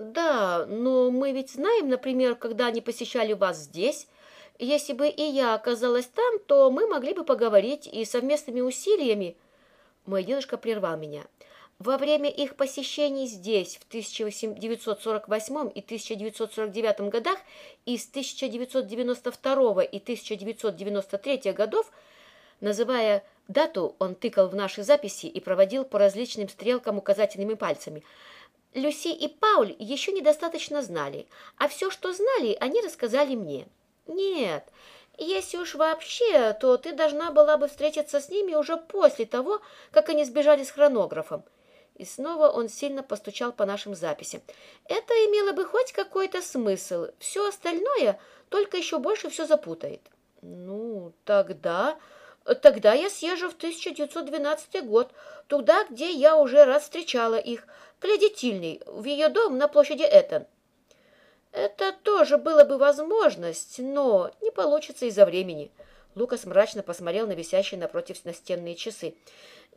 Да, но мы ведь знаем, например, когда они посещали вас здесь. Если бы и я оказалась там, то мы могли бы поговорить и совместными усилиями. Мой дедушка прервал меня. Во время их посещений здесь в 1948 и 1949 годах и с 1992 и 1993 годов, называя дату, он тыкал в наши записи и проводил по различным стрелкам указательными пальцами. Люси и Пауль еще недостаточно знали, а все, что знали, они рассказали мне. Нет, если уж вообще, то ты должна была бы встретиться с ними уже после того, как они сбежали с хронографом. И снова он сильно постучал по нашим записям. Это имело бы хоть какой-то смысл. Все остальное только еще больше все запутает. Ну, тогда... Тогда я съезжу в 1912 год, туда, где я уже раз встречала их, к Леди Тильной, в ее дом на площади Этон. Это тоже было бы возможность, но не получится из-за времени. Лукас мрачно посмотрел на висящие напротив настенные часы.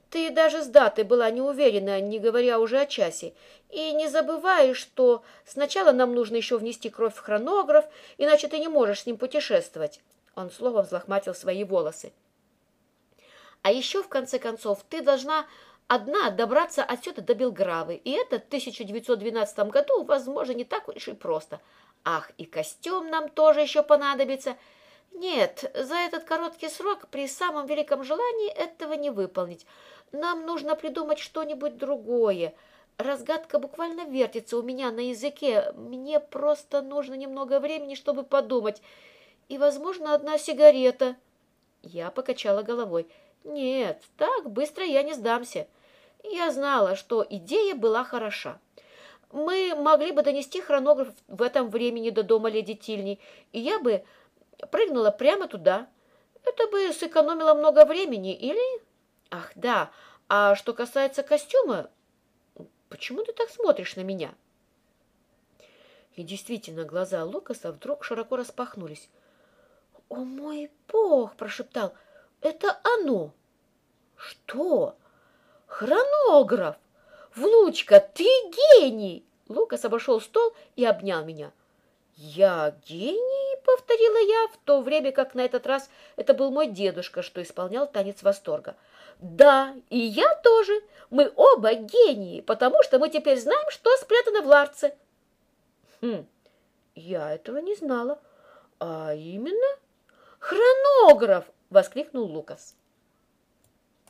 Ты даже с датой была не уверена, не говоря уже о часе. И не забывай, что сначала нам нужно еще внести кровь в хронограф, иначе ты не можешь с ним путешествовать. Он словом взлохматил свои волосы. А еще, в конце концов, ты должна одна добраться отсюда до Белгравы, и это в 1912 году, возможно, не так уж и просто. Ах, и костюм нам тоже еще понадобится – нет, за этот короткий срок при самом великом желании этого не выполнить. Нам нужно придумать что-нибудь другое. Разгадка буквально вертится у меня на языке. Мне просто нужно немного времени, чтобы подумать. И, возможно, одна сигарета. Я покачала головой. Нет, так быстро я не сдамся. Я знала, что идея была хороша. Мы могли бы донести хронограф в этом времени до дома леди Тильни, и я бы прыгнула прямо туда. Это бы сэкономило много времени, или... Ах, да, а что касается костюма, почему ты так смотришь на меня? И действительно, глаза Лукаса вдруг широко распахнулись. «О мой бог!» – прошептал. «Это оно!» «Что?» «Хронограф! Внучка, ты гений!» Лукас обошел стол и обнял меня. «Я гений?» — повторила я, в то время как на этот раз это был мой дедушка, что исполнял танец восторга. «Да, и я тоже. Мы оба гении, потому что мы теперь знаем, что спрятано в ларце». «Хм, я этого не знала. А именно?» «Хронограф!» — воскликнул Лукас.